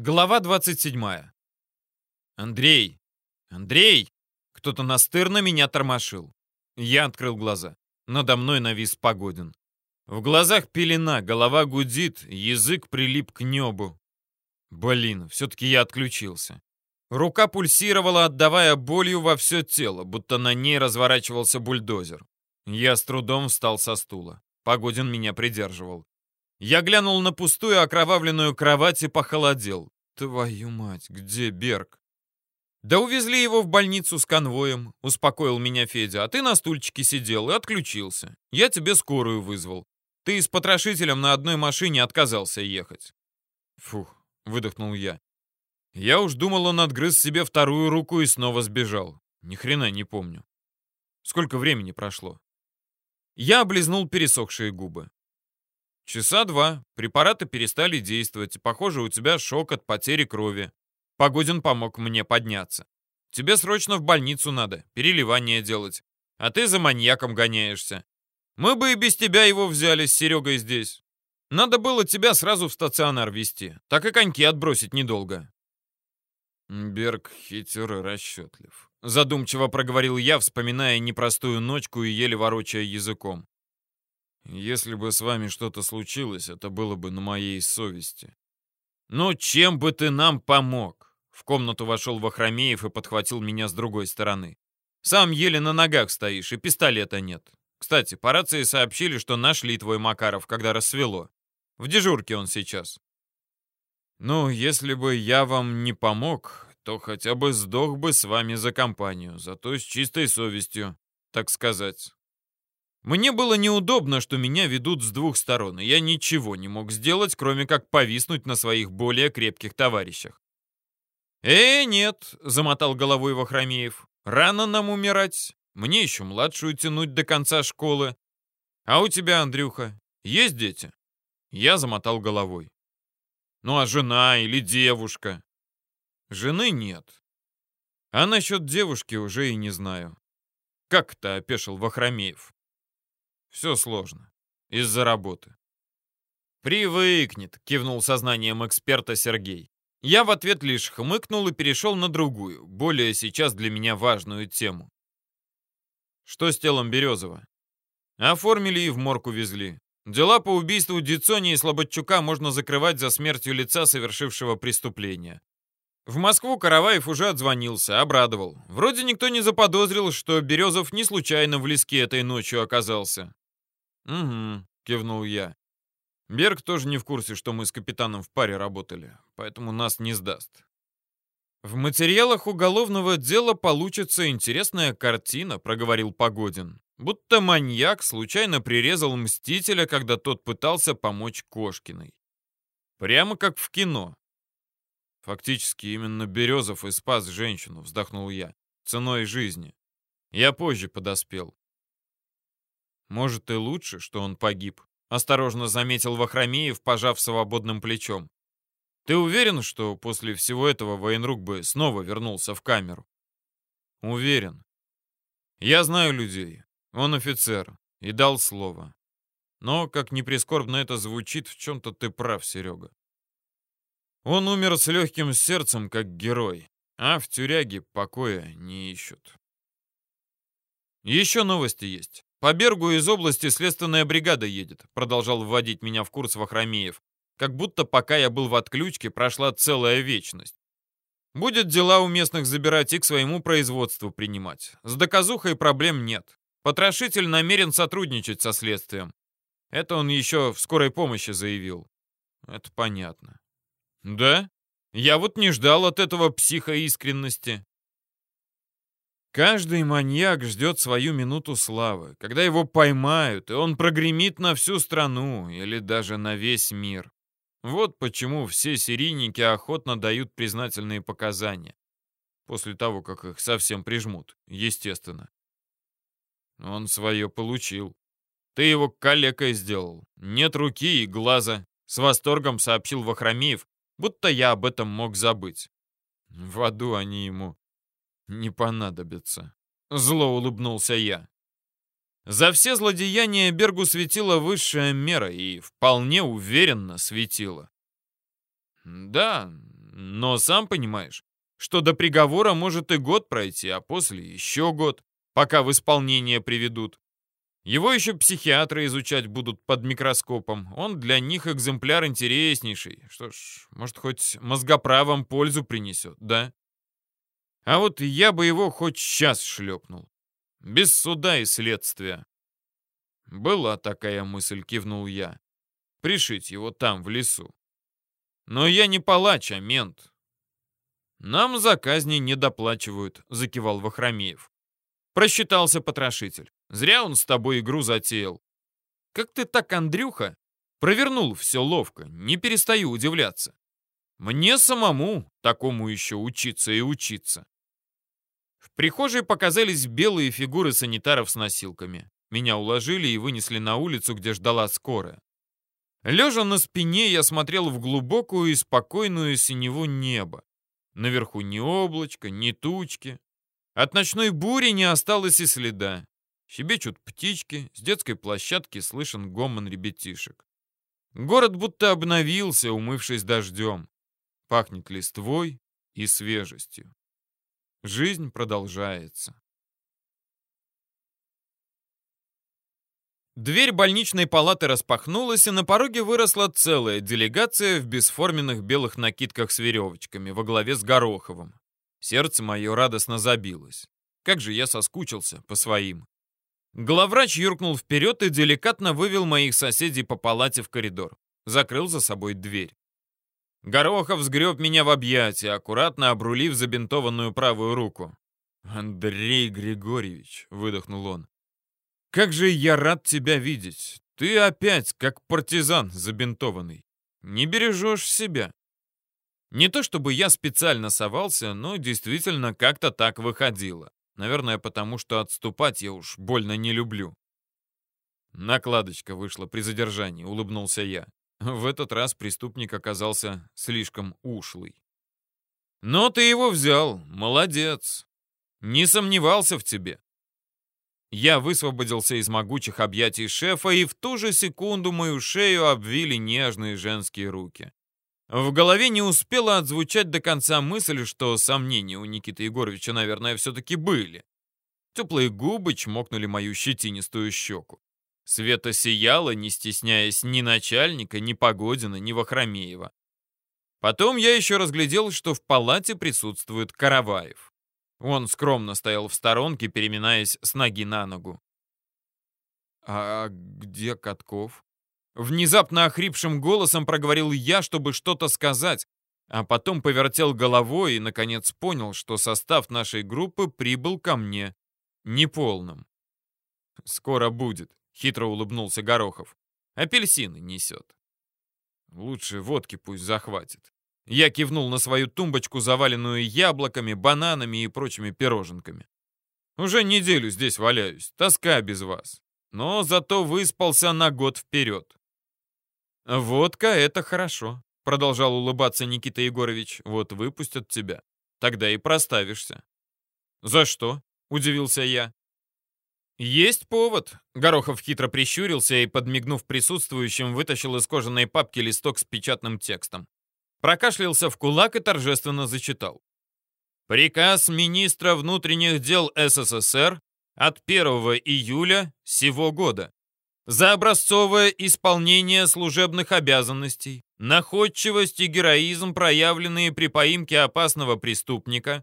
Глава 27. Андрей! Андрей! Кто-то настырно меня тормошил. Я открыл глаза. Надо мной навис Погодин. В глазах пелена, голова гудит, язык прилип к небу. Блин, все-таки я отключился. Рука пульсировала, отдавая болью во все тело, будто на ней разворачивался бульдозер. Я с трудом встал со стула. Погодин меня придерживал. Я глянул на пустую окровавленную кровать и похолодел. Твою мать, где Берг? Да увезли его в больницу с конвоем, успокоил меня Федя. А ты на стульчике сидел и отключился. Я тебе скорую вызвал. Ты с потрошителем на одной машине отказался ехать. Фух, выдохнул я. Я уж думал, он отгрыз себе вторую руку и снова сбежал. Ни хрена не помню. Сколько времени прошло? Я облизнул пересохшие губы. Часа два. Препараты перестали действовать. Похоже, у тебя шок от потери крови. Погодин помог мне подняться. Тебе срочно в больницу надо, переливание делать. А ты за маньяком гоняешься. Мы бы и без тебя его взяли с Серегой здесь. Надо было тебя сразу в стационар везти. Так и коньки отбросить недолго. Берг хитер и расчетлив. Задумчиво проговорил я, вспоминая непростую ночку и еле ворочая языком. Если бы с вами что-то случилось, это было бы на моей совести. Ну, чем бы ты нам помог? В комнату вошел Вахромеев и подхватил меня с другой стороны. Сам еле на ногах стоишь, и пистолета нет. Кстати, по рации сообщили, что нашли твой Макаров, когда рассвело. В дежурке он сейчас. Ну, если бы я вам не помог, то хотя бы сдох бы с вами за компанию, зато с чистой совестью, так сказать. Мне было неудобно, что меня ведут с двух сторон, и я ничего не мог сделать, кроме как повиснуть на своих более крепких товарищах. «Э, нет», — замотал головой Вахромеев, — «рано нам умирать. Мне еще младшую тянуть до конца школы. А у тебя, Андрюха, есть дети?» Я замотал головой. «Ну а жена или девушка?» «Жены нет. А насчет девушки уже и не знаю». «Как-то опешил Вахромеев. Все сложно. Из-за работы. «Привыкнет», — кивнул сознанием эксперта Сергей. Я в ответ лишь хмыкнул и перешел на другую, более сейчас для меня важную тему. Что с телом Березова? Оформили и в морг увезли. Дела по убийству Дицони и Слободчука можно закрывать за смертью лица, совершившего преступление. В Москву Караваев уже отзвонился, обрадовал. Вроде никто не заподозрил, что Березов не случайно в леске этой ночью оказался. «Угу», — кивнул я. «Берг тоже не в курсе, что мы с капитаном в паре работали, поэтому нас не сдаст». «В материалах уголовного дела получится интересная картина», — проговорил Погодин. «Будто маньяк случайно прирезал Мстителя, когда тот пытался помочь Кошкиной. Прямо как в кино». «Фактически именно Березов и спас женщину», — вздохнул я, — «ценой жизни. Я позже подоспел. Может, и лучше, что он погиб. Осторожно заметил Вахромеев, пожав свободным плечом. Ты уверен, что после всего этого военрук бы снова вернулся в камеру? Уверен. Я знаю людей. Он офицер и дал слово. Но, как ни прискорбно это звучит, в чем-то ты прав, Серега. Он умер с легким сердцем, как герой, а в тюряге покоя не ищут. Еще новости есть. «По Бергу из области следственная бригада едет», продолжал вводить меня в курс Вахромеев. Как будто пока я был в отключке, прошла целая вечность. Будет дела у местных забирать и к своему производству принимать. С доказухой проблем нет. Потрошитель намерен сотрудничать со следствием. Это он еще в скорой помощи заявил. Это понятно. Да? Я вот не ждал от этого психоискренности. Каждый маньяк ждет свою минуту славы, когда его поймают, и он прогремит на всю страну или даже на весь мир. Вот почему все серийники охотно дают признательные показания. После того, как их совсем прижмут, естественно. Он свое получил. Ты его калекой сделал. Нет руки и глаза. С восторгом сообщил Вахромеев, будто я об этом мог забыть. В аду они ему не понадобится. Зло улыбнулся я. За все злодеяния Бергу светила высшая мера и вполне уверенно светила. Да, Но сам понимаешь, что до приговора может и год пройти, а после еще год, пока в исполнение приведут. Его еще психиатры изучать будут под микроскопом. Он для них экземпляр интереснейший. Что ж, может, хоть мозгоправом пользу принесет, да? А вот я бы его хоть сейчас шлепнул. Без суда и следствия. Была такая мысль, кивнул я. Пришить его там, в лесу. Но я не палач, а мент. Нам за казни не доплачивают, закивал Вахромеев. Просчитался потрошитель. Зря он с тобой игру затеял. Как ты так, Андрюха, провернул все ловко, не перестаю удивляться. Мне самому такому еще учиться и учиться. В прихожей показались белые фигуры санитаров с носилками. Меня уложили и вынесли на улицу, где ждала скорая. Лежа на спине, я смотрел в глубокую и спокойную синеву неба. Наверху ни облачка, ни тучки. От ночной бури не осталось и следа. Щебечут птички, с детской площадки слышен гомон ребятишек. Город будто обновился, умывшись дождем. Пахнет листвой и свежестью. Жизнь продолжается. Дверь больничной палаты распахнулась, и на пороге выросла целая делегация в бесформенных белых накидках с веревочками во главе с Гороховым. Сердце мое радостно забилось. Как же я соскучился по своим. Главврач юркнул вперед и деликатно вывел моих соседей по палате в коридор. Закрыл за собой дверь. Горохов сгреб меня в объятия, аккуратно обрулив забинтованную правую руку. «Андрей Григорьевич», — выдохнул он, — «как же я рад тебя видеть. Ты опять как партизан забинтованный. Не бережешь себя». Не то чтобы я специально совался, но действительно как-то так выходило. Наверное, потому что отступать я уж больно не люблю. Накладочка вышла при задержании, улыбнулся я. В этот раз преступник оказался слишком ушлый. Но ты его взял, молодец. Не сомневался в тебе. Я высвободился из могучих объятий шефа, и в ту же секунду мою шею обвили нежные женские руки. В голове не успела отзвучать до конца мысль, что сомнения у Никиты Егоровича, наверное, все-таки были. Теплые губы чмокнули мою щетинистую щеку. Света сияла, не стесняясь ни начальника, ни Погодина, ни Вахромеева. Потом я еще разглядел, что в палате присутствует Караваев. Он скромно стоял в сторонке, переминаясь с ноги на ногу. «А где Катков?» Внезапно охрипшим голосом проговорил я, чтобы что-то сказать, а потом повертел головой и, наконец, понял, что состав нашей группы прибыл ко мне неполным. «Скоро будет», — хитро улыбнулся Горохов. «Апельсины несет». «Лучше водки пусть захватит». Я кивнул на свою тумбочку, заваленную яблоками, бананами и прочими пироженками. «Уже неделю здесь валяюсь, тоска без вас. Но зато выспался на год вперед. «Водка — это хорошо», — продолжал улыбаться Никита Егорович. «Вот выпустят тебя. Тогда и проставишься». «За что?» — удивился я. «Есть повод», — Горохов хитро прищурился и, подмигнув присутствующим, вытащил из кожаной папки листок с печатным текстом. Прокашлялся в кулак и торжественно зачитал. «Приказ министра внутренних дел СССР от 1 июля сего года за образцовое исполнение служебных обязанностей, находчивость и героизм, проявленные при поимке опасного преступника,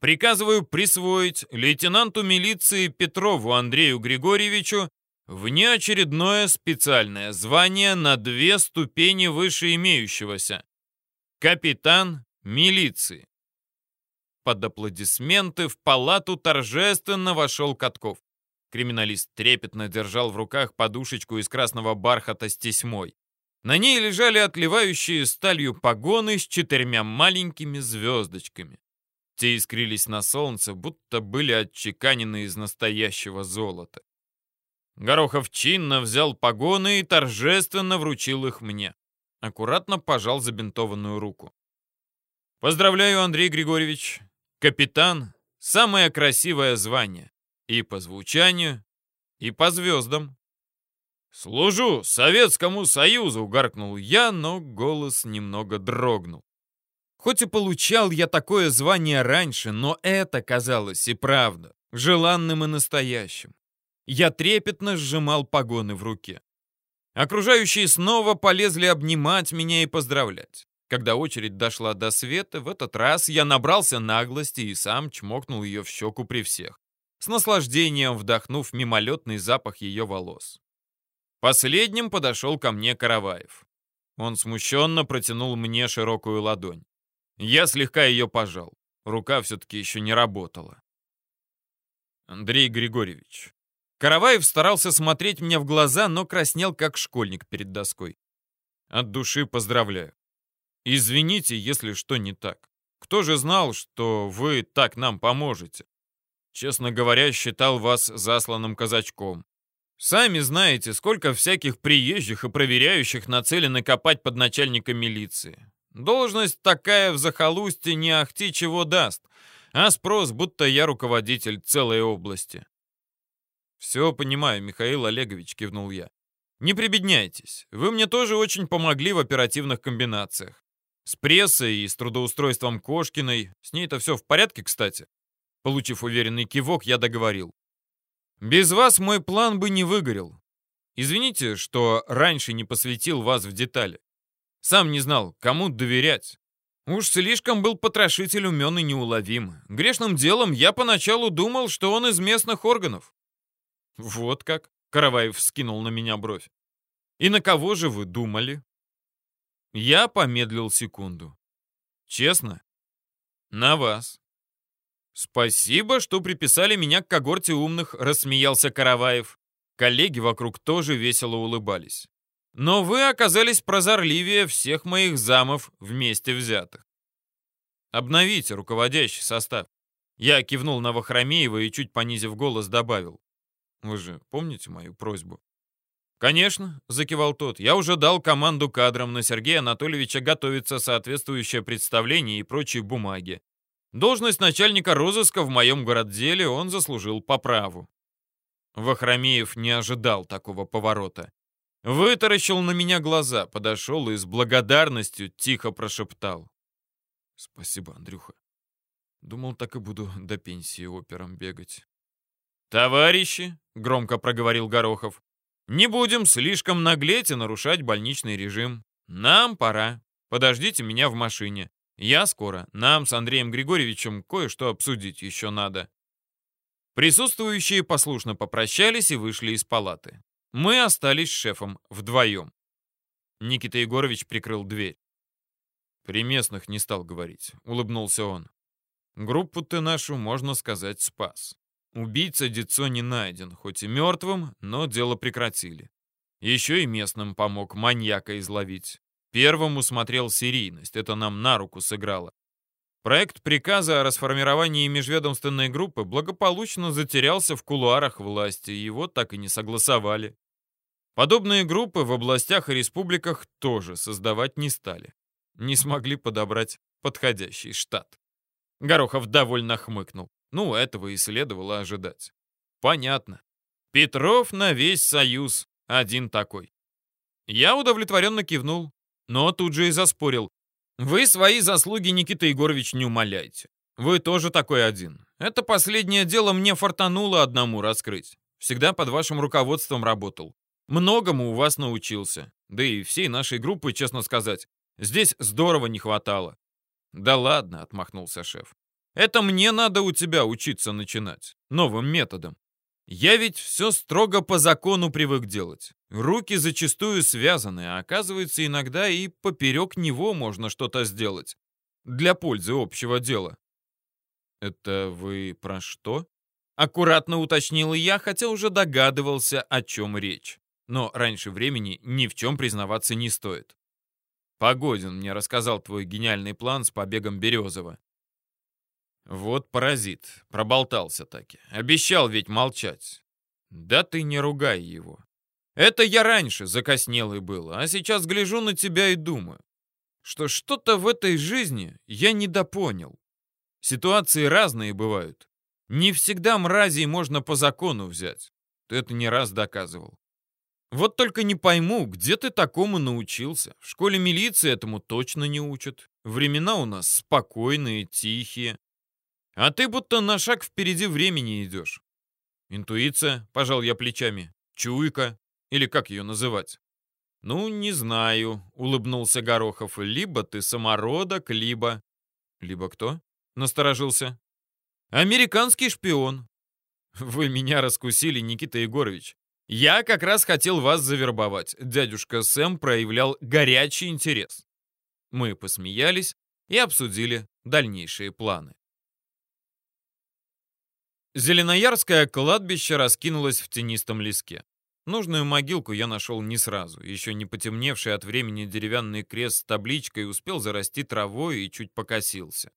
приказываю присвоить лейтенанту милиции Петрову Андрею Григорьевичу внеочередное специальное звание на две ступени выше имеющегося. Капитан милиции. Под аплодисменты в палату торжественно вошел Катков. Криминалист трепетно держал в руках подушечку из красного бархата с тесьмой. На ней лежали отливающие сталью погоны с четырьмя маленькими звездочками. Те искрились на солнце, будто были отчеканены из настоящего золота. Горохов чинно взял погоны и торжественно вручил их мне. Аккуратно пожал забинтованную руку. «Поздравляю, Андрей Григорьевич. Капитан — самое красивое звание. И по звучанию, и по звездам. «Служу Советскому Союзу!» — гаркнул я, но голос немного дрогнул. Хоть и получал я такое звание раньше, но это казалось и правда желанным и настоящим. Я трепетно сжимал погоны в руке. Окружающие снова полезли обнимать меня и поздравлять. Когда очередь дошла до Света, в этот раз я набрался наглости и сам чмокнул ее в щеку при всех, с наслаждением вдохнув мимолетный запах ее волос. Последним подошел ко мне Караваев. Он смущенно протянул мне широкую ладонь. Я слегка ее пожал. Рука все-таки еще не работала. Андрей Григорьевич. Караваев старался смотреть мне в глаза, но краснел, как школьник перед доской. От души поздравляю. Извините, если что не так. Кто же знал, что вы так нам поможете? Честно говоря, считал вас засланным казачком. Сами знаете, сколько всяких приезжих и проверяющих нацелены копать под начальника милиции. Должность такая в захолустье не ахти чего даст, а спрос, будто я руководитель целой области. «Все понимаю, Михаил Олегович», — кивнул я. «Не прибедняйтесь. Вы мне тоже очень помогли в оперативных комбинациях. С прессой и с трудоустройством Кошкиной. С ней-то все в порядке, кстати?» Получив уверенный кивок, я договорил. Без вас мой план бы не выгорел. Извините, что раньше не посвятил вас в детали. Сам не знал, кому доверять. Уж слишком был потрошитель умен и неуловим. Грешным делом я поначалу думал, что он из местных органов. Вот как? Караваев скинул на меня бровь. И на кого же вы думали? Я помедлил секунду. Честно? На вас. «Спасибо, что приписали меня к когорте умных», — рассмеялся Караваев. Коллеги вокруг тоже весело улыбались. «Но вы оказались прозорливее всех моих замов вместе взятых. Обновите руководящий состав». Я кивнул на Вахромеева и, чуть понизив голос, добавил. «Вы же помните мою просьбу?» «Конечно», — закивал тот. «Я уже дал команду кадрам на Сергея Анатольевича готовиться соответствующее представление и прочие бумаги. Должность начальника розыска в моем городделе он заслужил по праву. Вахромеев не ожидал такого поворота. Вытаращил на меня глаза, подошел и с благодарностью тихо прошептал. «Спасибо, Андрюха. Думал, так и буду до пенсии опером бегать». «Товарищи», — громко проговорил Горохов, «не будем слишком наглеть и нарушать больничный режим. Нам пора. Подождите меня в машине. Я скоро. Нам с Андреем Григорьевичем кое-что обсудить еще надо. Присутствующие послушно попрощались и вышли из палаты. Мы остались с шефом вдвоем. Никита Егорович прикрыл дверь. При местных не стал говорить, улыбнулся он. Группу ты нашу, можно сказать, спас. Убийца Дицо не найден, хоть и мертвым, но дело прекратили. Еще и местным помог маньяка изловить. Первым усмотрел серийность, это нам на руку сыграло. Проект приказа о расформировании межведомственной группы благополучно затерялся в кулуарах власти, его так и не согласовали. Подобные группы в областях и республиках тоже создавать не стали. Не смогли подобрать подходящий штат. Горохов довольно хмыкнул. Ну, этого и следовало ожидать. Понятно. Петров на весь союз. Один такой. Я удовлетворенно кивнул но тут же и заспорил. «Вы свои заслуги, Никита Егорович, не умоляйте. Вы тоже такой один. Это последнее дело мне фартануло одному раскрыть. Всегда под вашим руководством работал. Многому у вас научился. Да и всей нашей группы, честно сказать. Здесь здорово не хватало». «Да ладно», — отмахнулся шеф. «Это мне надо у тебя учиться начинать. Новым методом. Я ведь все строго по закону привык делать. Руки зачастую связаны, а оказывается, иногда и поперек него можно что-то сделать. Для пользы общего дела. «Это вы про что?» Аккуратно уточнил я, хотя уже догадывался, о чем речь. Но раньше времени ни в чем признаваться не стоит. Погодин мне рассказал твой гениальный план с побегом Березова. Вот паразит, проболтался таки. Обещал ведь молчать. Да ты не ругай его. Это я раньше закоснелый был, а сейчас гляжу на тебя и думаю, что что-то в этой жизни я недопонял. Ситуации разные бывают. Не всегда мразей можно по закону взять. Ты это не раз доказывал. Вот только не пойму, где ты такому научился? В школе милиции этому точно не учат. Времена у нас спокойные, тихие. А ты будто на шаг впереди времени идешь. Интуиция, пожал я плечами. Чуйка, или как ее называть? Ну, не знаю, улыбнулся Горохов. Либо ты самородок, либо... Либо кто? Насторожился. Американский шпион. Вы меня раскусили, Никита Егорович. Я как раз хотел вас завербовать. Дядюшка Сэм проявлял горячий интерес. Мы посмеялись и обсудили дальнейшие планы. Зеленоярское кладбище раскинулось в тенистом леске. Нужную могилку я нашел не сразу. Еще не потемневший от времени деревянный крест с табличкой успел зарасти травой и чуть покосился.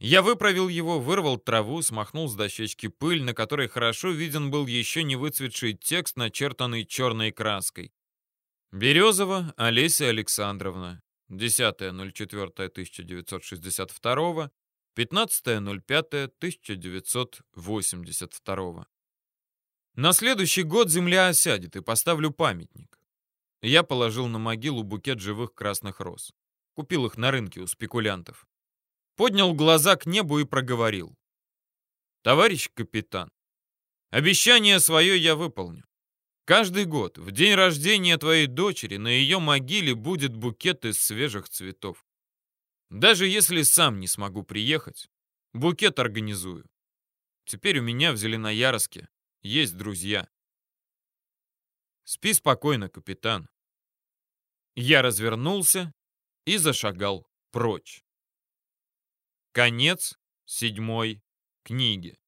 Я выправил его, вырвал траву, смахнул с дощечки пыль, на которой хорошо виден был еще не выцветший текст, начертанный черной краской. Березова Олеся Александровна. 10.04.1962, 15.05.1982. На следующий год земля осядет, и поставлю памятник. Я положил на могилу букет живых красных роз. Купил их на рынке у спекулянтов поднял глаза к небу и проговорил. «Товарищ капитан, обещание свое я выполню. Каждый год, в день рождения твоей дочери, на ее могиле будет букет из свежих цветов. Даже если сам не смогу приехать, букет организую. Теперь у меня в Зеленоярске есть друзья. Спи спокойно, капитан. Я развернулся и зашагал прочь. Конец седьмой книги.